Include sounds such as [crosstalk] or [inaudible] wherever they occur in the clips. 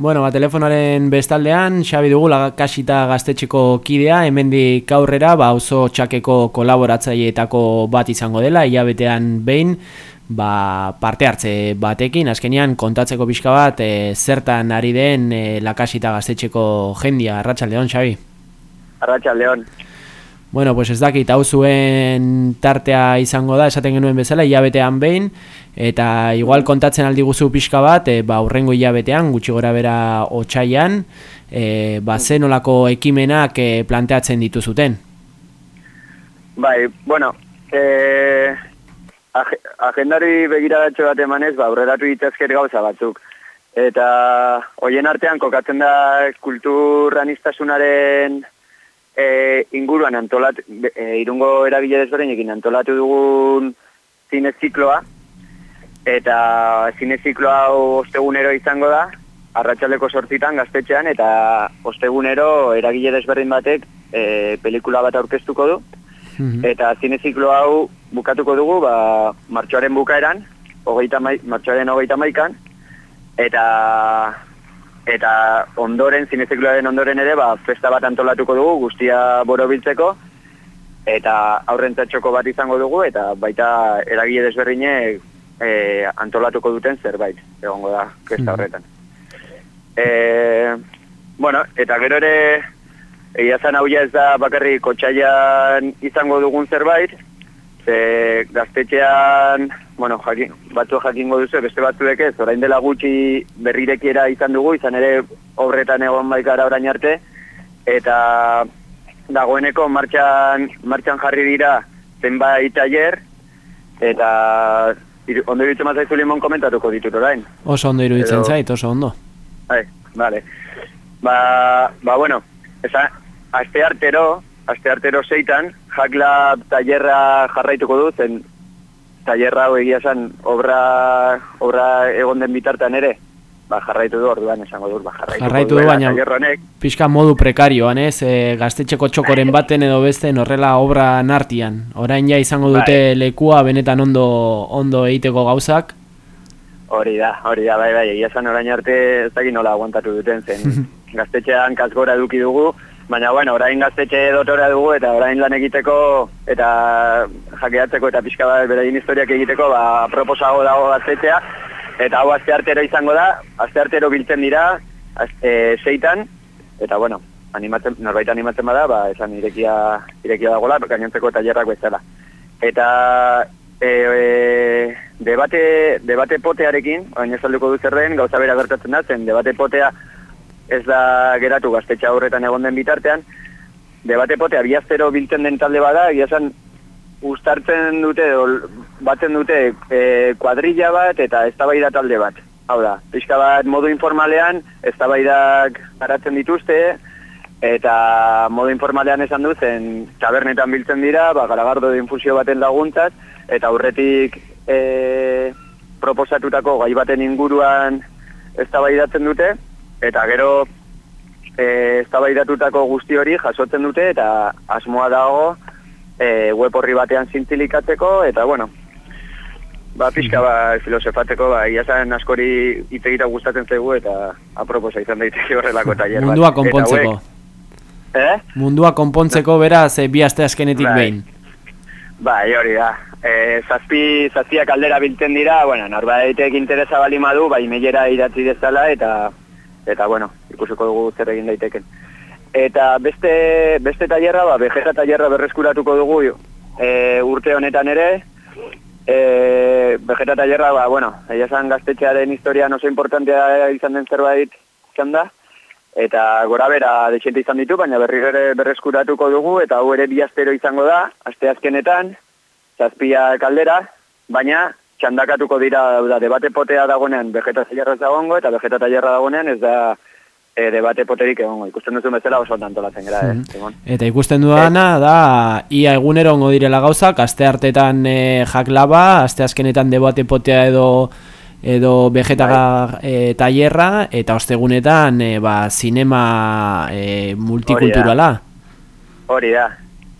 Bueno, ba, telefonaren bestaldean, Xabi dugu kasita gaztetxeko kidea, hemendik aurrera, ba, oso txakeko kolaboratzaileetako bat izango dela, hilabetean behin, ba, parte hartze batekin, azkenean kontatzeko pixka bat, e, zertan ari den e, lakasita gaztetxeko jendia, Arratxaldeon, Xabi? Arratxaldeon. Bueno, pues ez dakit, hau zuen tartea izango da, esaten genuen bezala, hilabetean behin, eta igual kontatzen aldi guzu pixka bat, e, ba, urrengo hilabetean, gutxi gora bera otxaian, e, ba, zenolako ekimenak e, planteatzen dituzuten? Bai, bueno, e, agendari begiradatxo bat emanez, ba, aurreratu ditazker gauza batzuk. Eta hoien artean kokatzen da kulturanistasunaren e, inguruan antolatu, e, irungo eragile desberdinekin antolatu dugun zinezikloa, eta zinezikloa ostegunero izango da, arratsaldeko sortzitan gaztetxean, eta ostegunero eragile desberdin batek e, pelikula bat aurkeztuko du, mhm. eta zineziklo hau bukatuko dugu, ba, martxoaren bukaeran, hogeita martxoaren hogeita maikan, eta eta ondoren, zinezekloaren ondoren ere, ba, festa bat antolatuko dugu, guztia borobiltzeko, eta aurrentzatxoko bat izango dugu, eta baita eragile desberdine e, antolatuko duten zerbait, egongo da, festa mm-hmm. horretan. E, bueno, eta gero ere, egia zan hau ez da bakarri kotxaian izango dugun zerbait, ze gaztetxean, bueno, jakin, batzu jakingo duzu, beste batzuek ez, orain dela gutxi berrirekiera izan dugu, izan ere obretan egon baikara orain arte, eta dagoeneko martxan, martxan jarri dira zenbait tailer, eta ondo iruditzen mazaizu limon komentatuko ditut orain. Oso ondo iruditzen zait, oso ondo. Bai, vale. Ba, ba bueno, esa, aste artero, aste artero zeitan, Hacklab tailerra jarraituko du, zen tailerra hau egia zen obra, obra egon den bitartan ere, ba, jarraitu du orduan esango dut, ba, jarraitu, jarraitu du, baina pixka modu prekarioan, ez, e, gaztetxeko txokoren baten edo beste horrela obra nartian. Orain ja izango dute bai. lekua benetan ondo ondo egiteko gauzak. Hori da, hori da, bai, bai, egia orain arte ez dakit nola aguantatu duten zen. [laughs] gaztetxean kasgora eduki dugu, Baina, bueno, orain gaztetxe dotora dugu eta orain lan egiteko eta jakeatzeko eta pixka bat berain historiak egiteko ba, proposago dago gaztetxea. Eta hau azte artero izango da, azte artero biltzen dira, azte, zeitan, eta bueno, animatzen, norbait animatzen bada, ba, esan irekia, irekia dagoela, gainontzeko eta jarrak bezala. Eta e, e, debate, debate potearekin, baina esalduko du zer den, gauza bera gertatzen da, zen debate potea ez da geratu gaztetxa horretan egon den bitartean, debate pote abiaztero biltzen den talde bada, egia zen ustartzen dute, batzen dute e, kuadrilla bat eta ez talde bat. Hau da, pixka bat modu informalean, ez garatzen dituzte, eta modu informalean esan duzen, tabernetan biltzen dira, ba, garagardo infusio baten laguntzat, eta aurretik e, proposatutako gai baten inguruan ez dute, eta gero e, eztabaidatutako guzti hori jasotzen dute eta asmoa dago e, web horri batean zintzilikatzeko eta bueno ba pixka ba filosofateko ba iasan askori hitz egitea gustatzen zaigu eta aproposa izan daiteke horrelako taller bat mundua konpontzeko Eh? Mundua konpontzeko beraz e, bi aste askenetik bai. behin. Bai, hori da. E, zazpi, zazpiak aldera biltzen dira, bueno, norbaitek interesa bali madu, bai meilera idatzi dezala, eta eta bueno, ikusiko dugu zer egin daiteken. Eta beste, beste tailerra, ba, vegeta tailerra berreskuratuko dugu e, urte honetan ere, e, vegeta tailerra, ba, bueno, egia zan gaztetxearen historia oso importantea izan den zerbait izan da, eta gora bera dexente izan ditu, baina berri ere berreskuratuko dugu, eta hau ere biaztero izango da, aste azkenetan, zazpia kaldera, baina txandakatuko dira da debate potea dagonean vegeta tailerra dagoengo eta vegeta tailerra dagonean ez da e, debate poterik egongo. Ikusten duzu bezala oso antolatzen gara, mm -hmm. Eta ikusten duana da ia egunero ongo direla gauzak, aste hartetan e, jaklaba, aste azkenetan debate potea edo edo vegeta e, tailerra eta ostegunetan e, ba sinema e, multikulturala. Hori da.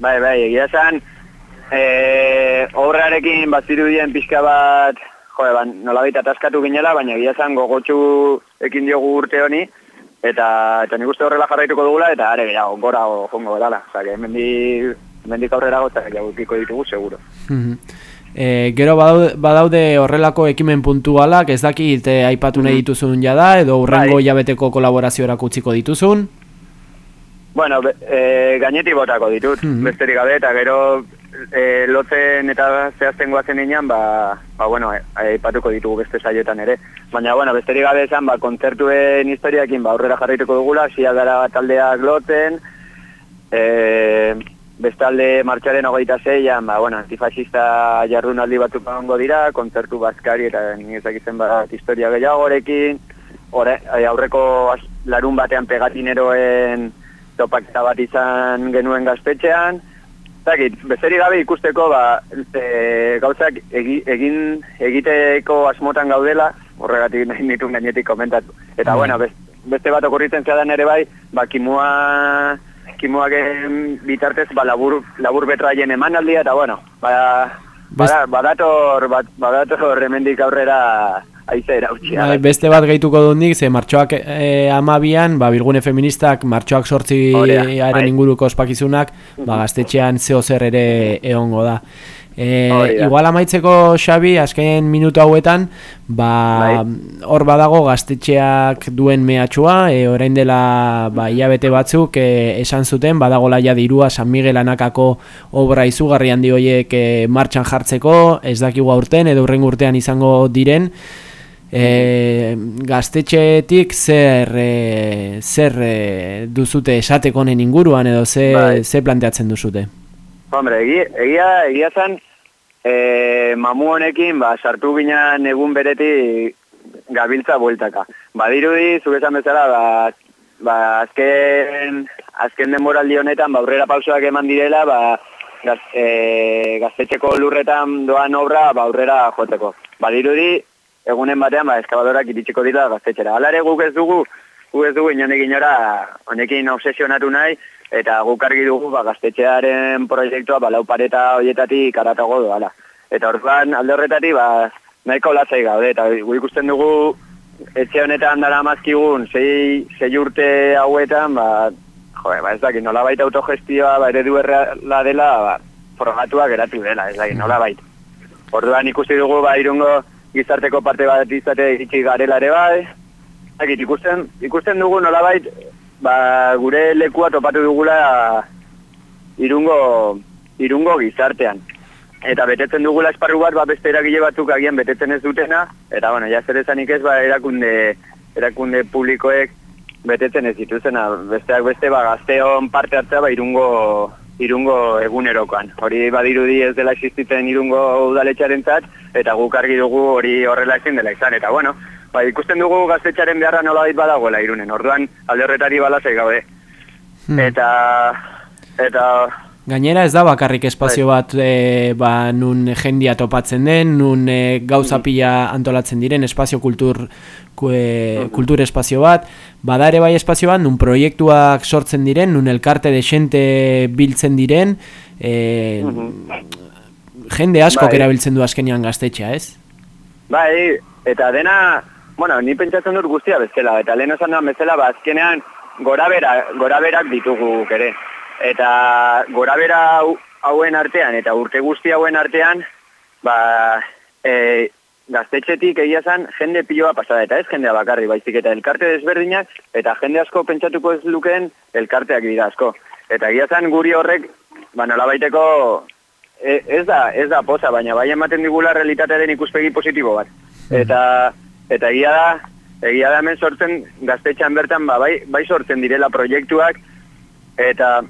Bai, bai, egia san Eh, bat zirudien pixka bat, joe, ban, nola baita taskatu ginela, baina gira zan gogotxu ekin diogu urte honi, eta, eta nik uste horrela jarraituko dugula, eta are gehiago, gora jongo dela. Osa, que mendik, mendik aurrera gota jaukiko ditugu, seguro. E, gero badaude, badaude horrelako ekimen puntualak, ez dakit e, aipatu nahi dituzun jada, edo urrengo Bai. jabeteko kolaborazioak utziko dituzun. Bueno, be, e, gainetik botako ditut, Mhm. besterik gabe, eta gero e, lotzen eta zehazten guazen inean, ba, ba bueno, e, aipatuko ditugu beste saioetan ere. Baina, bueno, besterik gabe esan, ba, kontzertuen historiakin ba, aurrera jarraituko dugula, zia gara taldeak lotzen, e, bestalde martxaren hogeita zeian, ba, bueno, antifasista jardunaldi batzuk egongo dira, kontzertu bazkari eta ni ezakitzen bat historia gehiagorekin, Ore, eh, aurreko larun batean pegatineroen topaketa bat izan genuen gaztetxean. Zakit, bezerik gabe ikusteko ba, e, gauzak egi, egin egiteko asmotan gaudela, horregatik nahi nitu gainetik komentatu. Eta Mm. bueno, best, beste bat okurritzen zeadan ere bai, ba, kimua, kimuaken bitartez ba, labur, labur betraien emanaldia, eta bueno, ba, bada, badator, badator hemendik aurrera aize erautxia. Bai, beste bat gehituko dut nik, ze martxoak e, amabian, ba, bilgune feministak martxoak sortzi Hori da, aren bai. inguruko ospakizunak, ba, gaztetxean zeo zer ere egongo da. E, igual amaitzeko Xabi, azken minutu hauetan, ba, Bai. hor badago gaztetxeak duen mehatxua, e, orain dela ba, hilabete batzuk e, esan zuten, badagola ja dirua San Miguel Anakako obra izugarri handi horiek e, martxan jartzeko, ez dakigu aurten edo urren urtean izango diren, E, gaztetxetik zer e, zer e, duzute esateko honen inguruan edo ze, Bai. ze planteatzen duzute? Hombre, egia, egia, egia zan, e, mamu honekin, ba, sartu ginen egun beretik gabiltza bueltaka. Badirudi, zuk esan bezala, ba, ba, azken, azken denboraldi honetan, ba, aurrera pausoak eman direla, ba, gaz, e, gaztetxeko lurretan doan obra, ba, aurrera joteko. Badirudi, egunen batean, ba, eskabadorak iritsiko dira gaztetxera. Hala ere guk ez dugu, guk ez dugu inonek inora honekin obsesionatu nahi, eta guk argi dugu ba, gaztetxearen proiektua ba, lau pareta horietatik aratago doala. Eta orduan alde horretatik ba, nahiko lasai gaude, eta gu ikusten dugu etxe honetan dara mazkigun sei, sei urte hauetan, ba, joe, ba, ez dakit, nola baita autogestioa, ba, eredu erreala dela, ba, frogatua geratu dela, ez dakit, nola baita. Orduan ikusi dugu ba irungo gizarteko parte bat izate iritsi garela ere bai. Akit, ikusten, ikusten dugu nolabait ba, gure lekua topatu dugula irungo, irungo gizartean. Eta betetzen dugula esparru bat, ba, beste eragile batzuk agian betetzen ez dutena, eta bueno, ja zer esanik ez, ba, erakunde, erakunde publikoek betetzen ez dituzena. Besteak beste, ba, gazteon parte hartzea, ba, irungo, irungo egunerokoan. Hori badirudi ez dela existitzen irungo udaletxaren zat, eta guk argi dugu hori horrela ezin dela izan. Eta bueno, ba, ikusten dugu gaztetxaren beharra nola badagoela irunen. Orduan, alde horretari balazai gaude. Hmm. Eta, eta, Gainera ez da bakarrik espazio bat e, ba, nun jendia topatzen den, nun e, gauza pila antolatzen diren, espazio kultur, ku, e, kultur espazio bat, bada ere bai espazio bat, nun proiektuak sortzen diren, nun elkarte de xente biltzen diren, e, jende askok Bai. erabiltzen du azkenean gaztetxea, ez? bai, eta dena, bueno, ni pentsatzen dut guztia bezala, eta lehen esan duan bezala, ba, azkenean gorabera, goraberak ditugu guk ere. Eta gorabera hau- hauen artean, eta urte guzti hauen artean, ba, e, gaztetxetik egia zan jende piloa pasada, eta ez jendea bakarri, baizik eta elkarte desberdinak, eta jende asko pentsatuko ez lukeen elkarteak dira asko. Eta egia zan guri horrek, ba, nolabaiteko e, ez da, ez da poza, baina bai ematen digula realitatearen ikuspegi positibo bat. Eta, eta egia da, egia da hemen sortzen gaztetxean bertan, ba, bai, bai sortzen direla proiektuak, eta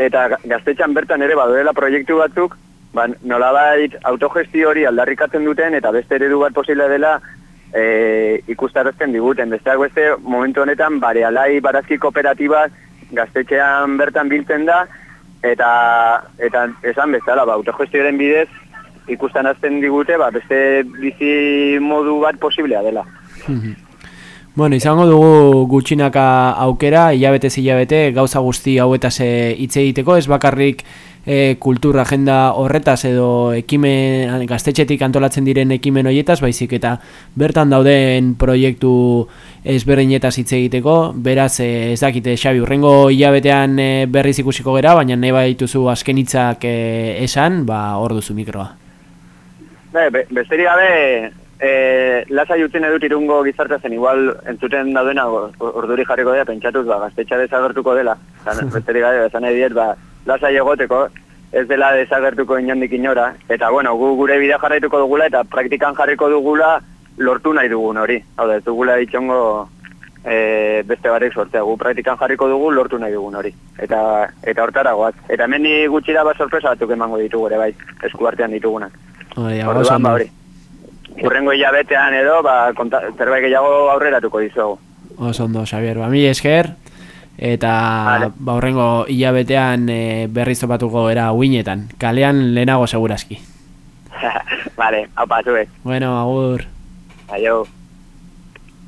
eta ga- gaztetxean bertan ere badurela proiektu batzuk, ba, nolabait autogestio hori aldarrikatzen duten eta beste eredu bat posible dela e, ikustarazten diguten. Besteak beste, momentu honetan, bare alai barazki kooperatiba gaztetxean bertan biltzen da, eta, eta esan bezala, ba, autogestioaren bidez ikusten azten digute, ba, beste bizi modu bat posiblea dela. Bueno, izango dugu gutxinaka aukera, hilabete hilabete, gauza guzti hauetaz eh, hitz egiteko, ez bakarrik e, kultur agenda horretaz edo ekimen gaztetxetik antolatzen diren ekimen hoietaz, baizik eta bertan dauden proiektu ezberdinetaz hitz egiteko, beraz e, ez dakite Xabi, urrengo hilabetean e, berriz ikusiko gera, baina nahi baituzu azken hitzak e, esan, ba hor duzu mikroa. Be, be, besterik gabe, e, lasai utzin edut irungo gizartea zen, igual entzuten daudena orduri jarriko dela, pentsatuz, ba, gaztetxa desagertuko dela. Zan, [laughs] besterik gabe, esan ediet, ba, lasai egoteko, ez dela desagertuko inondik inora. Eta, bueno, gu gure bidea jarraituko dugula, eta praktikan jarriko dugula lortu nahi dugun hori. Hau da, ez dugula ditxongo e, beste barik sortzea. Gu praktikan jarriko dugu lortu nahi dugun hori. Eta, eta hortara goaz. Eta hemen gutxi da ba sorpresa batzuk emango ditugu ere bai, esku artean ditugunak. Hori, Orduan, ba, hori urrengo hilabetean edo, ba, konta, zerbait gehiago aurreratuko dizugu. Oso ondo, Xavier, ba, mi esker, eta vale. ba, urrengo hilabetean e, berriz topatuko era uinetan, kalean lehenago segurazki. [laughs] vale, hau patu, Bueno, agur. Aio.